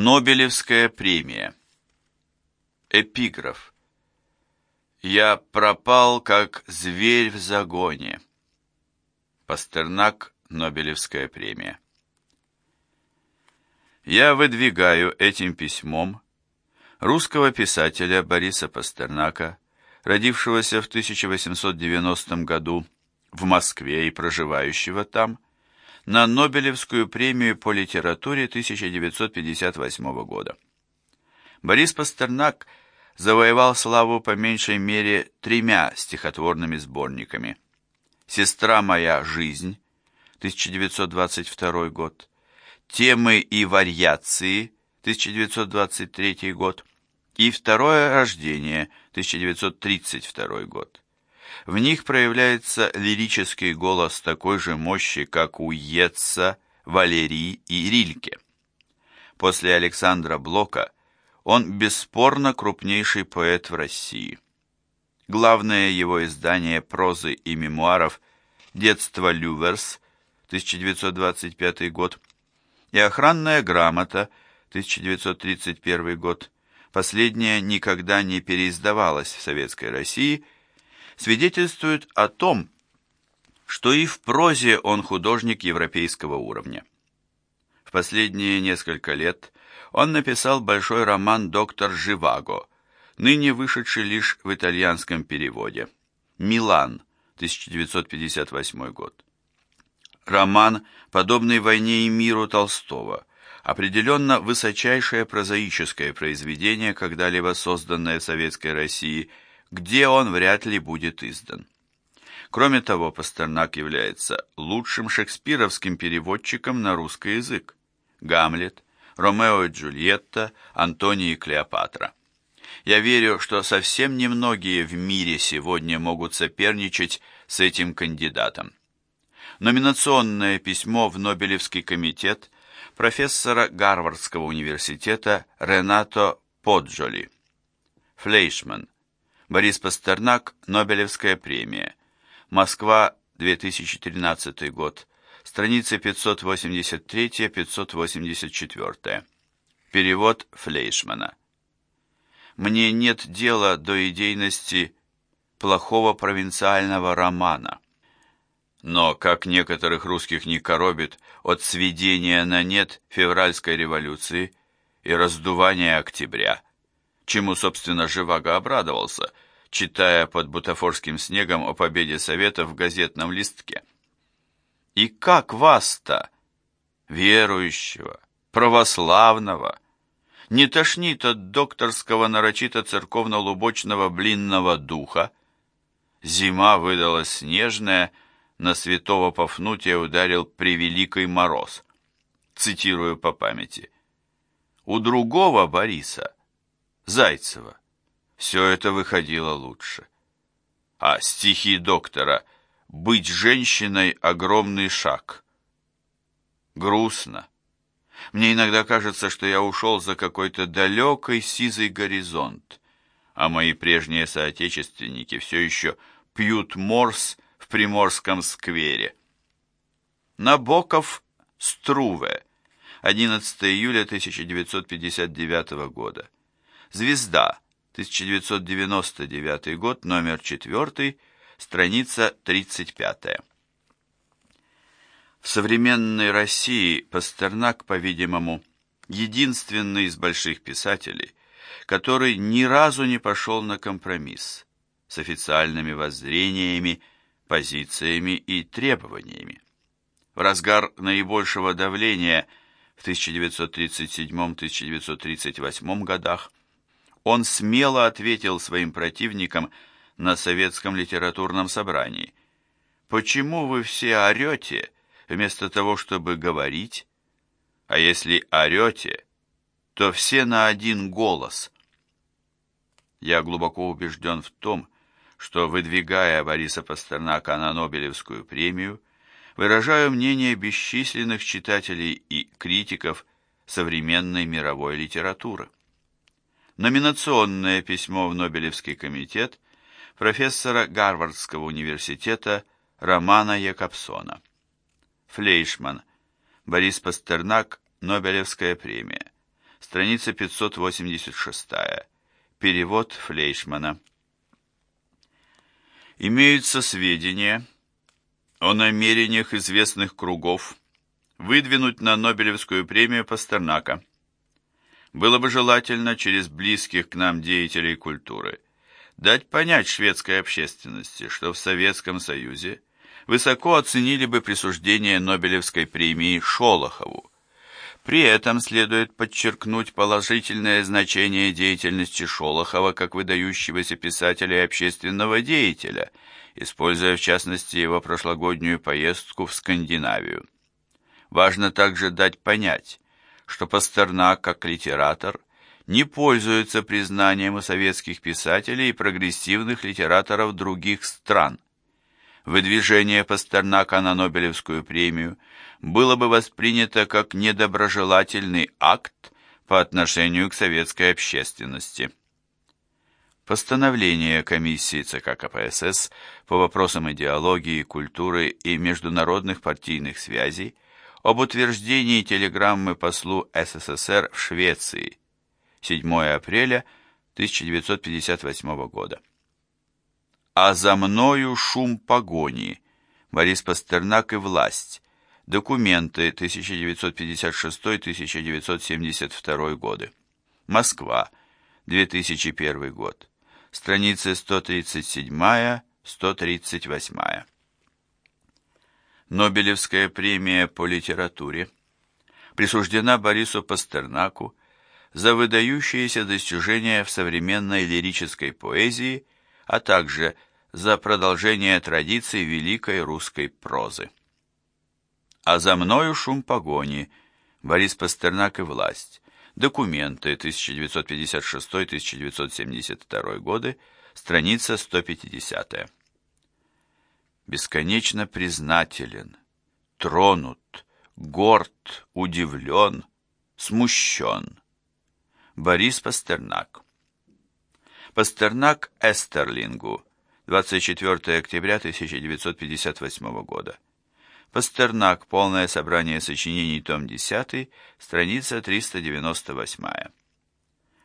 Нобелевская премия. Эпиграф. Я пропал, как зверь в загоне. Пастернак, Нобелевская премия. Я выдвигаю этим письмом русского писателя Бориса Пастернака, родившегося в 1890 году в Москве и проживающего там, на Нобелевскую премию по литературе 1958 года. Борис Пастернак завоевал славу по меньшей мере тремя стихотворными сборниками. «Сестра моя жизнь» 1922 год, «Темы и вариации» 1923 год и «Второе рождение» 1932 год. В них проявляется лирический голос такой же мощи, как у Йетса, Валерии и Рильке. После Александра Блока он бесспорно крупнейший поэт в России. Главное его издание прозы и мемуаров «Детство Люверс» 1925 год и «Охранная грамота» 1931 год. Последняя никогда не переиздавалась в Советской России – свидетельствует о том, что и в прозе он художник европейского уровня. В последние несколько лет он написал большой роман «Доктор Живаго», ныне вышедший лишь в итальянском переводе. «Милан», 1958 год. Роман, подобный «Войне и миру» Толстого, определенно высочайшее прозаическое произведение, когда-либо созданное в Советской России – где он вряд ли будет издан. Кроме того, Пастернак является лучшим шекспировским переводчиком на русский язык. Гамлет, Ромео и Джульетта, Антоний и Клеопатра. Я верю, что совсем немногие в мире сегодня могут соперничать с этим кандидатом. Номинационное письмо в Нобелевский комитет профессора Гарвардского университета Ренато Поджоли. Флейшман. Борис Пастернак, Нобелевская премия. Москва, 2013 год. Страницы 583-584. Перевод Флейшмана. Мне нет дела до идейности плохого провинциального романа. Но, как некоторых русских не коробит от сведения на нет февральской революции и раздувания октября – чему, собственно, Живаго обрадовался, читая под бутафорским снегом о победе Советов в газетном листке. И как вас-то, верующего, православного, не тошнит от докторского нарочито церковно-лубочного блинного духа? Зима выдалась снежная, на святого Пафнутия ударил превеликий мороз. Цитирую по памяти. У другого Бориса Зайцева. Все это выходило лучше. А стихи доктора «Быть женщиной – огромный шаг». Грустно. Мне иногда кажется, что я ушел за какой-то далекий сизый горизонт, а мои прежние соотечественники все еще пьют морс в Приморском сквере. Набоков Струве, 11 июля 1959 года. Звезда, 1999 год, номер 4, страница 35. В современной России Пастернак, по-видимому, единственный из больших писателей, который ни разу не пошел на компромисс с официальными воззрениями, позициями и требованиями. В разгар наибольшего давления в 1937-1938 годах он смело ответил своим противникам на советском литературном собрании. «Почему вы все орете, вместо того, чтобы говорить? А если орете, то все на один голос». Я глубоко убежден в том, что, выдвигая Бориса Пастернака на Нобелевскую премию, выражаю мнение бесчисленных читателей и критиков современной мировой литературы номинационное письмо в Нобелевский комитет профессора Гарвардского университета Романа Якобсона. Флейшман. Борис Пастернак. Нобелевская премия. страница 586. Перевод Флейшмана. Имеются сведения о намерениях известных кругов выдвинуть на Нобелевскую премию Пастернака. Было бы желательно через близких к нам деятелей культуры дать понять шведской общественности, что в Советском Союзе высоко оценили бы присуждение Нобелевской премии Шолохову. При этом следует подчеркнуть положительное значение деятельности Шолохова как выдающегося писателя и общественного деятеля, используя в частности его прошлогоднюю поездку в Скандинавию. Важно также дать понять, что Пастернак, как литератор, не пользуется признанием у советских писателей и прогрессивных литераторов других стран. Выдвижение Пастернака на Нобелевскую премию было бы воспринято как недоброжелательный акт по отношению к советской общественности. Постановление комиссии ЦК КПСС по вопросам идеологии, культуры и международных партийных связей – об утверждении телеграммы послу СССР в Швеции 7 апреля 1958 года. А за мною шум погони. Борис Пастернак и власть. Документы 1956-1972 годы. Москва. 2001 год. Страницы 137-138. Нобелевская премия по литературе присуждена Борису Пастернаку за выдающиеся достижения в современной лирической поэзии, а также за продолжение традиций великой русской прозы. А за мною шум погони, Борис Пастернак и власть, документы 1956-1972 годы, страница 150 бесконечно признателен, тронут, горд, удивлен, смущен. Борис Пастернак Пастернак Эстерлингу, 24 октября 1958 года. Пастернак. Полное собрание сочинений. Том 10. Страница 398.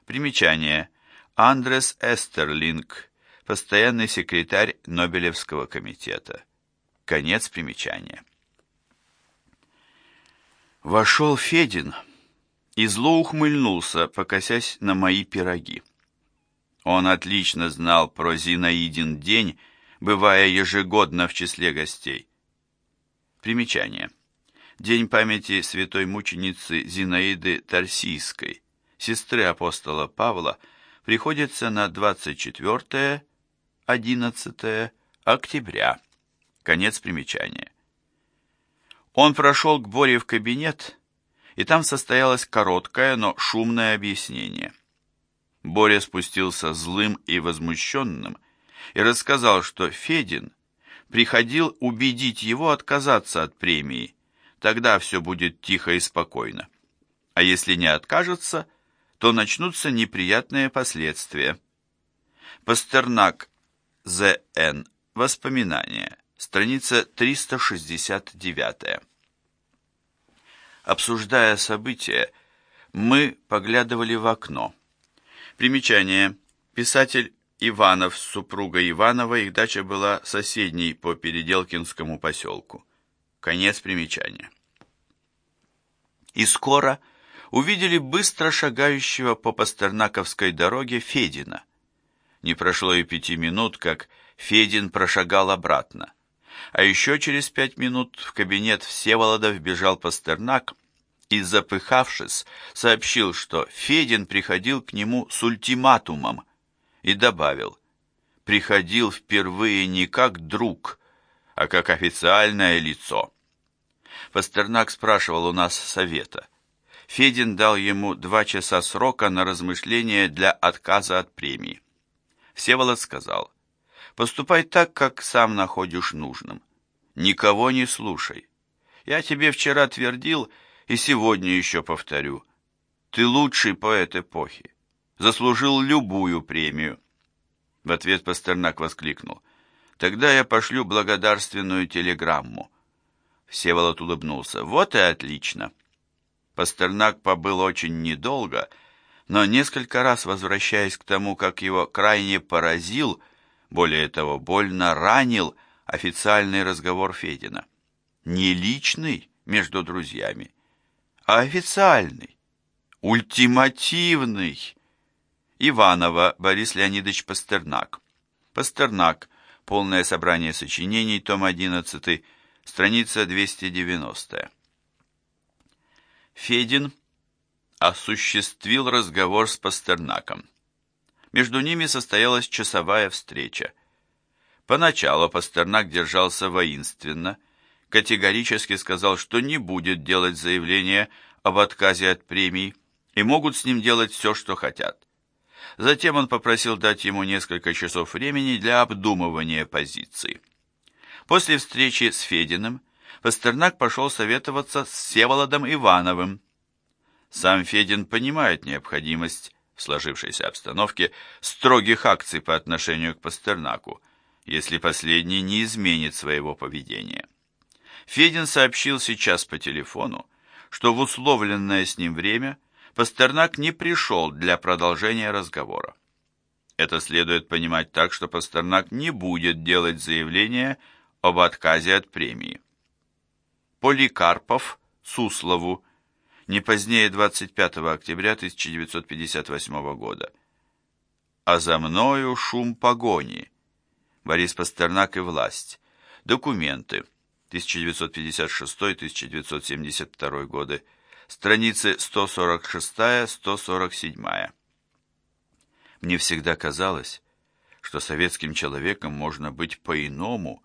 Примечание. Андрес Эстерлинг постоянный секретарь Нобелевского комитета. Конец примечания. Вошел Федин и зло ухмыльнулся, покосясь на мои пироги. Он отлично знал про Зинаидин день, бывая ежегодно в числе гостей. Примечание. День памяти святой мученицы Зинаиды Тарсийской, сестры апостола Павла, приходится на 24 11 октября. Конец примечания. Он прошел к Боре в кабинет, и там состоялось короткое, но шумное объяснение. Боря спустился злым и возмущенным и рассказал, что Федин приходил убедить его отказаться от премии, тогда все будет тихо и спокойно. А если не откажется, то начнутся неприятные последствия. Пастернак З.Н. Воспоминания. Страница 369. Обсуждая события, мы поглядывали в окно. Примечание. Писатель Иванов с супругой Иванова, их дача была соседней по Переделкинскому поселку. Конец примечания. И скоро увидели быстро шагающего по Пастернаковской дороге Федина – не прошло и пяти минут, как Федин прошагал обратно. А еще через пять минут в кабинет Всеволода вбежал Пастернак и, запыхавшись, сообщил, что Федин приходил к нему с ультиматумом и добавил, приходил впервые не как друг, а как официальное лицо. Пастернак спрашивал у нас совета. Федин дал ему два часа срока на размышление для отказа от премии. Всеволод сказал, «Поступай так, как сам находишь нужным. Никого не слушай. Я тебе вчера твердил и сегодня еще повторю. Ты лучший поэт эпохи. Заслужил любую премию». В ответ Пастернак воскликнул, «Тогда я пошлю благодарственную телеграмму». Всеволод улыбнулся, «Вот и отлично». Пастернак побыл очень недолго, но несколько раз возвращаясь к тому, как его крайне поразил, более того, больно ранил официальный разговор Федина. Не личный между друзьями, а официальный, ультимативный. Иванова Борис Леонидович Пастернак. Пастернак. Полное собрание сочинений, том 11, страница 290. Федин осуществил разговор с Пастернаком. Между ними состоялась часовая встреча. Поначалу Пастернак держался воинственно, категорически сказал, что не будет делать заявление об отказе от премий, и могут с ним делать все, что хотят. Затем он попросил дать ему несколько часов времени для обдумывания позиции. После встречи с Фединым Пастернак пошел советоваться с Всеволодом Ивановым. Сам Федин понимает необходимость в сложившейся обстановке строгих акций по отношению к Пастернаку, если последний не изменит своего поведения. Федин сообщил сейчас по телефону, что в условленное с ним время Пастернак не пришел для продолжения разговора. Это следует понимать так, что Пастернак не будет делать заявление об отказе от премии. Поликарпов Суслову не позднее 25 октября 1958 года. А за мною шум погони. Борис Пастернак и власть. Документы. 1956-1972 годы страницы 146-147. Мне всегда казалось, что советским человеком можно быть по-иному,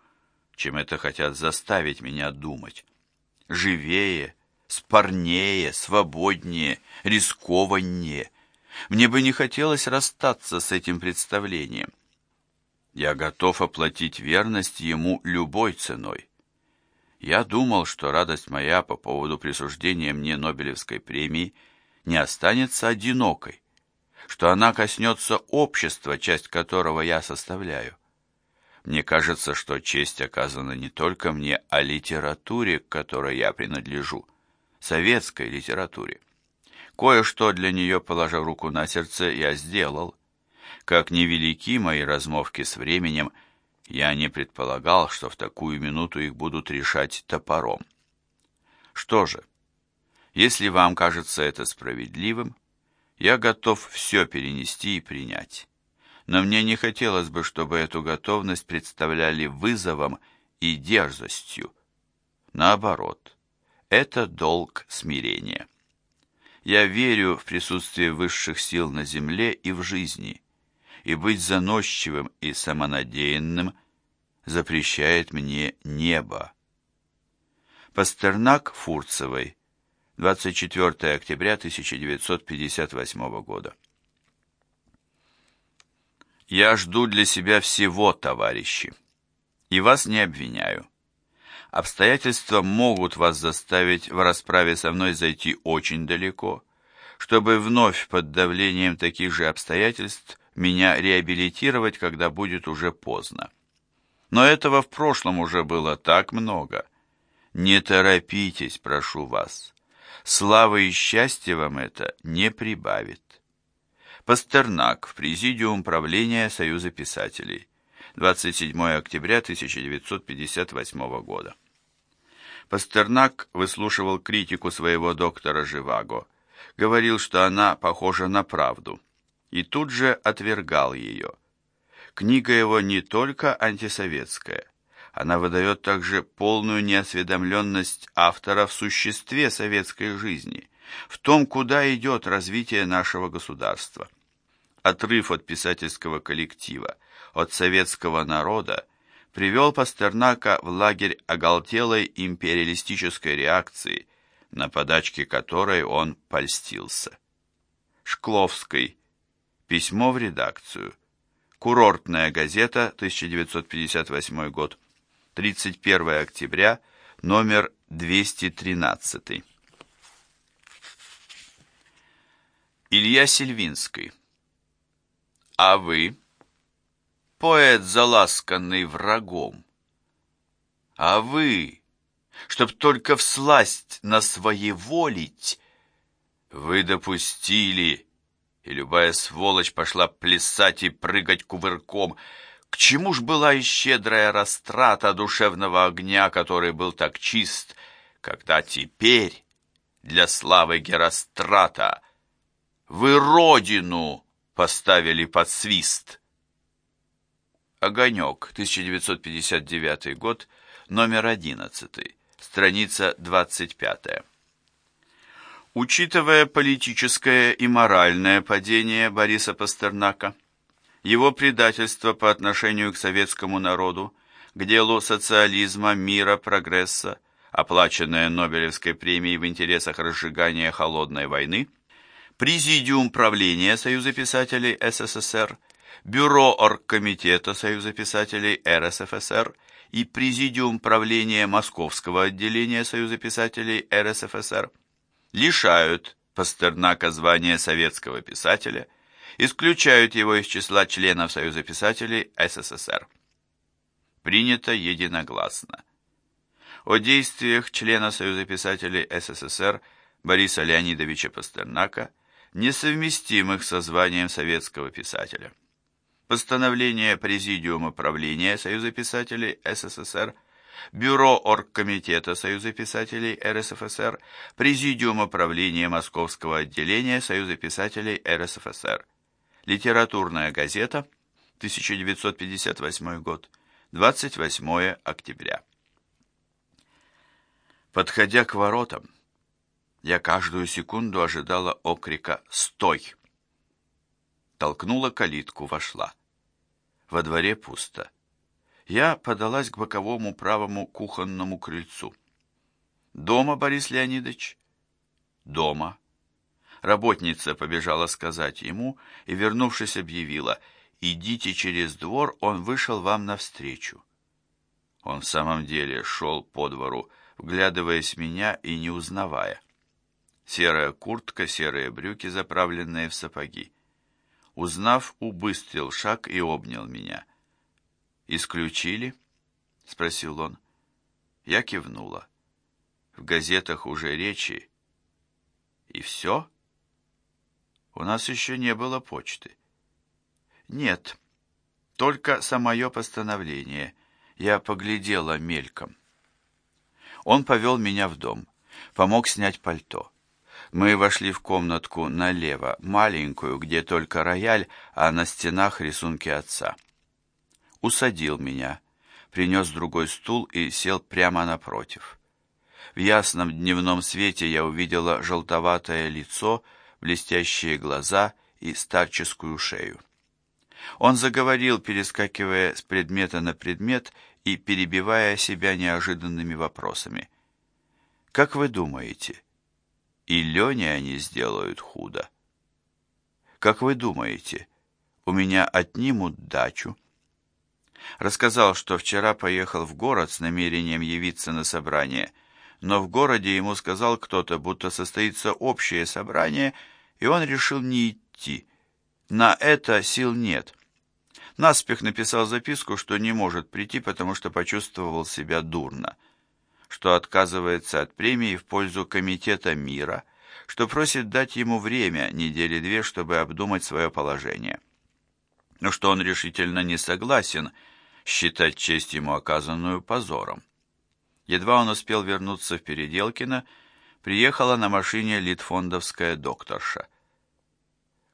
чем это хотят заставить меня думать. Живее, спорнее, свободнее, рискованнее. Мне бы не хотелось расстаться с этим представлением. Я готов оплатить верность ему любой ценой. Я думал, что радость моя по поводу присуждения мне Нобелевской премии не останется одинокой, что она коснется общества, часть которого я составляю. Мне кажется, что честь оказана не только мне, а литературе, к которой я принадлежу, советской литературе. Кое-что для нее, положа руку на сердце, я сделал. Как невелики мои размовки с временем – я не предполагал, что в такую минуту их будут решать топором. Что же, если вам кажется это справедливым, я готов все перенести и принять. Но мне не хотелось бы, чтобы эту готовность представляли вызовом и дерзостью. Наоборот, это долг смирения. Я верю в присутствие высших сил на земле и в жизни – и быть заносчивым и самонадеянным запрещает мне небо. Пастернак Фурцевой, 24 октября 1958 года. Я жду для себя всего, товарищи, и вас не обвиняю. Обстоятельства могут вас заставить в расправе со мной зайти очень далеко, чтобы вновь под давлением таких же обстоятельств меня реабилитировать, когда будет уже поздно. Но этого в прошлом уже было так много. Не торопитесь, прошу вас. Славы и счастья вам это не прибавит. Пастернак в Президиум правления Союза писателей. 27 октября 1958 года. Пастернак выслушивал критику своего доктора Живаго. Говорил, что она похожа на правду и тут же отвергал ее. Книга его не только антисоветская, она выдает также полную неосведомленность автора в существе советской жизни, в том, куда идет развитие нашего государства. Отрыв от писательского коллектива, от советского народа, привел Пастернака в лагерь оголтелой империалистической реакции, на подачке которой он польстился. Шкловской, Письмо в редакцию. Курортная газета, 1958 год. 31 октября, номер 213. Илья Сильвинский. А вы, поэт, заласканный врагом, а вы, чтоб только всласть на своеволить, Вы допустили, и любая сволочь пошла плясать и прыгать кувырком. К чему ж была и щедрая растрата душевного огня, который был так чист, когда теперь для славы Герострата вы родину поставили под свист? Огонек, 1959 год, номер 11, страница 25. Учитывая политическое и моральное падение Бориса Пастернака, его предательство по отношению к советскому народу, к делу социализма, мира, прогресса, оплаченное Нобелевской премией в интересах разжигания холодной войны, Президиум правления Союза писателей СССР, Бюро Оргкомитета Союза писателей РСФСР и Президиум правления Московского отделения Союза писателей РСФСР – лишают Пастернака звания советского писателя, исключают его из числа членов Союза писателей СССР. Принято единогласно. О действиях члена Союза писателей СССР Бориса Леонидовича Пастернака, несовместимых со званием советского писателя. Постановление Президиума правления Союза писателей СССР – Бюро Оргкомитета Союза писателей РСФСР, Президиума правления Московского отделения Союза писателей РСФСР. Литературная газета, 1958 год, 28 октября. Подходя к воротам, я каждую секунду ожидала окрика «Стой!». Толкнула калитку, вошла. Во дворе пусто я подалась к боковому правому кухонному крыльцу. «Дома, Борис Леонидович?» «Дома». Работница побежала сказать ему и, вернувшись, объявила, «Идите через двор, он вышел вам навстречу». Он в самом деле шел по двору, вглядываясь в меня и не узнавая. Серая куртка, серые брюки, заправленные в сапоги. Узнав, убыстрил шаг и обнял меня. «Исключили?» — спросил он. Я кивнула. В газетах уже речи. И все? У нас еще не было почты. Нет, только самое постановление. Я поглядела мельком. Он повел меня в дом, помог снять пальто. Мы вошли в комнатку налево, маленькую, где только рояль, а на стенах рисунки отца усадил меня, принес другой стул и сел прямо напротив. В ясном дневном свете я увидела желтоватое лицо, блестящие глаза и старческую шею. Он заговорил, перескакивая с предмета на предмет и перебивая себя неожиданными вопросами. «Как вы думаете, и Лене они сделают худо?» «Как вы думаете, у меня отнимут дачу?» Рассказал, что вчера поехал в город с намерением явиться на собрание, но в городе ему сказал кто-то, будто состоится общее собрание, и он решил не идти. На это сил нет. Наспех написал записку, что не может прийти, потому что почувствовал себя дурно, что отказывается от премии в пользу Комитета мира, что просит дать ему время, недели две, чтобы обдумать свое положение. Но что он решительно не согласен – считать честь ему оказанную позором. Едва он успел вернуться в Переделкино, приехала на машине литфондовская докторша.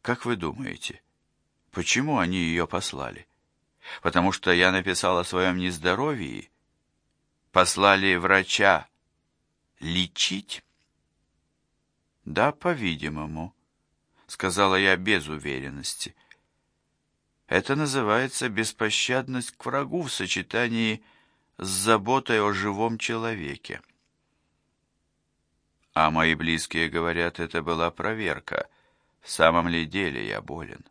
Как вы думаете, почему они ее послали? Потому что я написал о своем нездоровье? Послали врача лечить? Да, по-видимому, сказала я без уверенности. Это называется беспощадность к врагу в сочетании с заботой о живом человеке. А мои близкие говорят, это была проверка, в самом ли деле я болен.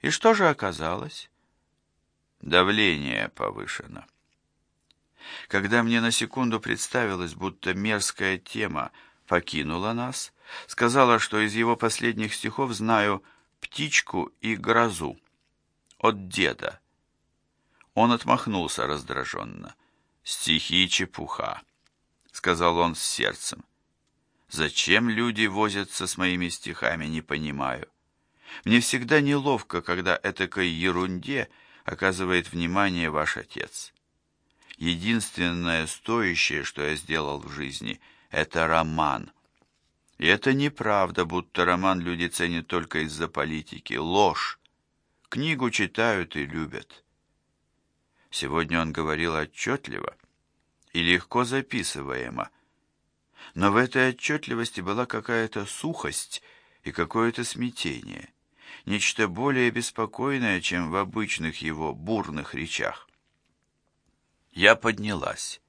И что же оказалось? Давление повышено. Когда мне на секунду представилось, будто мерзкая тема покинула нас, сказала, что из его последних стихов знаю – птичку и грозу. От деда. Он отмахнулся раздраженно. «Стихи чепуха», — сказал он с сердцем. Зачем люди возятся с моими стихами, не понимаю. Мне всегда неловко, когда этакой ерунде оказывает внимание ваш отец. Единственное стоящее, что я сделал в жизни, это роман. И это неправда, будто роман люди ценят только из-за политики. Ложь. Книгу читают и любят. Сегодня он говорил отчетливо и легко записываемо. Но в этой отчетливости была какая-то сухость и какое-то смятение, нечто более беспокойное, чем в обычных его бурных речах. Я поднялась.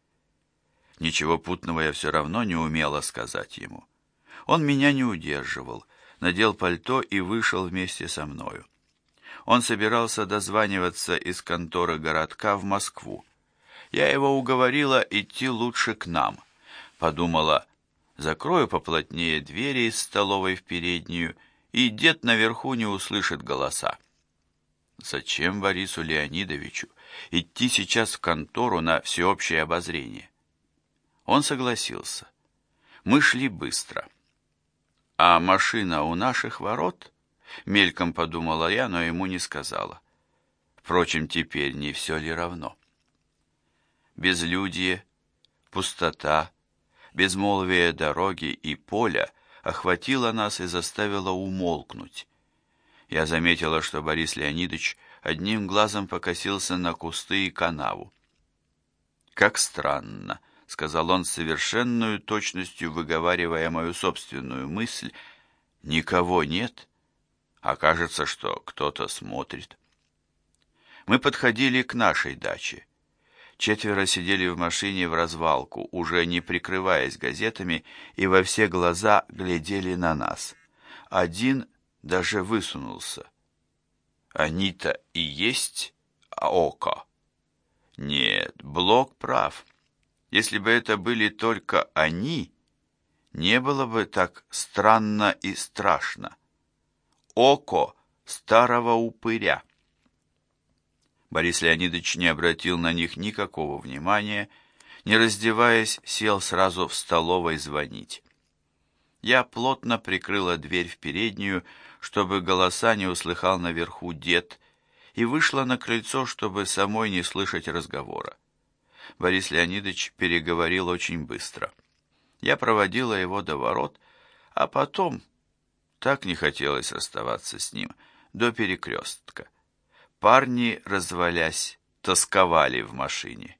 Ничего путного я все равно не умела сказать ему. Он меня не удерживал, надел пальто и вышел вместе со мною. Он собирался дозваниваться из конторы городка в Москву. Я его уговорила идти лучше к нам. Подумала, закрою поплотнее двери из столовой в переднюю, и дед наверху не услышит голоса. Зачем Борису Леонидовичу идти сейчас в контору на всеобщее обозрение? Он согласился. Мы шли быстро. А машина у наших ворот? Мельком подумала я, но ему не сказала. Впрочем, теперь не все ли равно? Безлюдье, пустота, безмолвие дороги и поля охватило нас и заставило умолкнуть. Я заметила, что Борис Леонидович одним глазом покосился на кусты и канаву. «Как странно», — сказал он с совершенную точностью, выговаривая мою собственную мысль, — «никого нет, а кажется, что кто-то смотрит». Мы подходили к нашей даче. Четверо сидели в машине в развалку, уже не прикрываясь газетами, и во все глаза глядели на нас. Один даже высунулся. Они-то и есть око. Нет, Блок прав. Если бы это были только они, не было бы так странно и страшно. Око старого упыря. Борис Леонидович не обратил на них никакого внимания, не раздеваясь, сел сразу в столовой звонить. Я плотно прикрыла дверь в переднюю, чтобы голоса не услыхал наверху дед, и вышла на крыльцо, чтобы самой не слышать разговора. Борис Леонидович переговорил очень быстро. Я проводила его до ворот, а потом, так не хотелось расставаться с ним, до перекрестка. Парни, развалясь, тосковали в машине.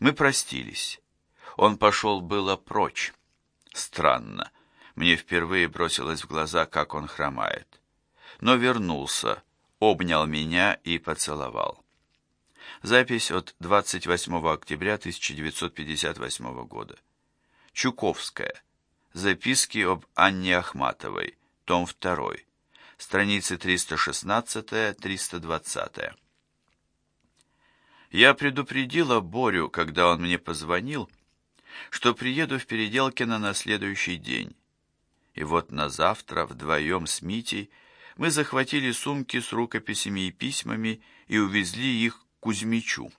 Мы простились. Он пошел было прочь. Странно. Мне впервые бросилось в глаза, как он хромает. Но вернулся, обнял меня и поцеловал. Запись от 28 октября 1958 года. Чуковская. Записки об Анне Ахматовой. Том 2 страницы 316-320. Я предупредила Борю, когда он мне позвонил, что приеду в Переделкино на следующий день. И вот на завтра вдвоем с Митей мы захватили сумки с рукописями и письмами и увезли их к Кузьмичу.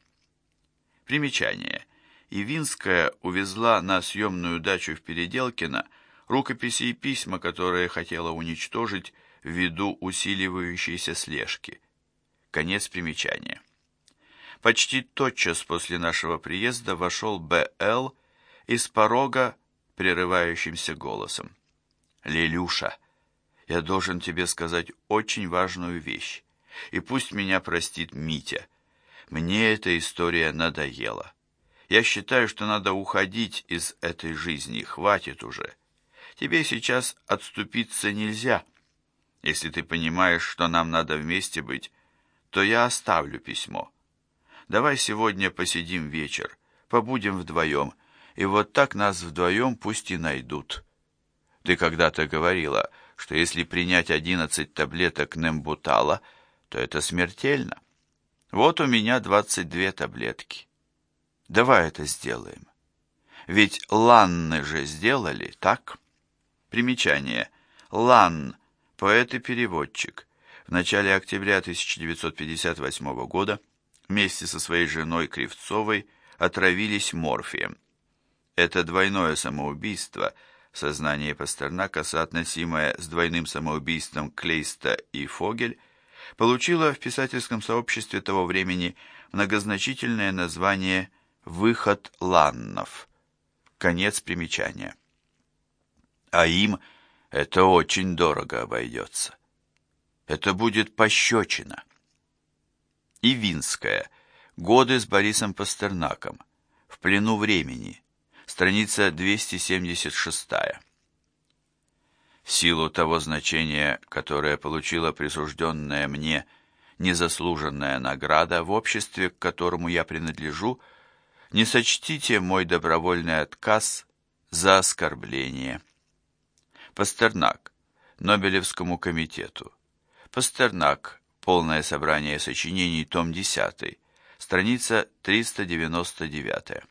Примечание. Ивинская увезла на съемную дачу в Переделкино рукописи и письма, которые хотела уничтожить ввиду усиливающейся слежки. Конец примечания. Почти тотчас после нашего приезда вошел Б.Л. из порога прерывающимся голосом. «Лелюша, я должен тебе сказать очень важную вещь, и пусть меня простит Митя. Мне эта история надоела. Я считаю, что надо уходить из этой жизни, хватит уже. Тебе сейчас отступиться нельзя». Если ты понимаешь, что нам надо вместе быть, то я оставлю письмо. Давай сегодня посидим вечер, побудем вдвоем, и вот так нас вдвоем пусть и найдут. Ты когда-то говорила, что если принять одиннадцать таблеток нембутала, то это смертельно. Вот у меня двадцать две таблетки. Давай это сделаем. Ведь ланны же сделали, так? Примечание. Ланн поэт и переводчик. В начале октября 1958 года вместе со своей женой Кривцовой отравились морфием. Это двойное самоубийство в сознании Пастернака, соотносимое с двойным самоубийством Клейста и Фогель, получила в писательском сообществе того времени многозначительное название «Выход Ланнов». Конец примечания. А им это очень дорого обойдется. Это будет пощечина. И Винская. Годы с Борисом Пастернаком. В плену времени. Страница 276. В силу того значения, которое получила присужденная мне незаслуженная награда в обществе, к которому я принадлежу, не сочтите мой добровольный отказ за оскорбление. Пастернак. Нобелевскому комитету. Пастернак. Полное собрание сочинений, том 10. Страница 399.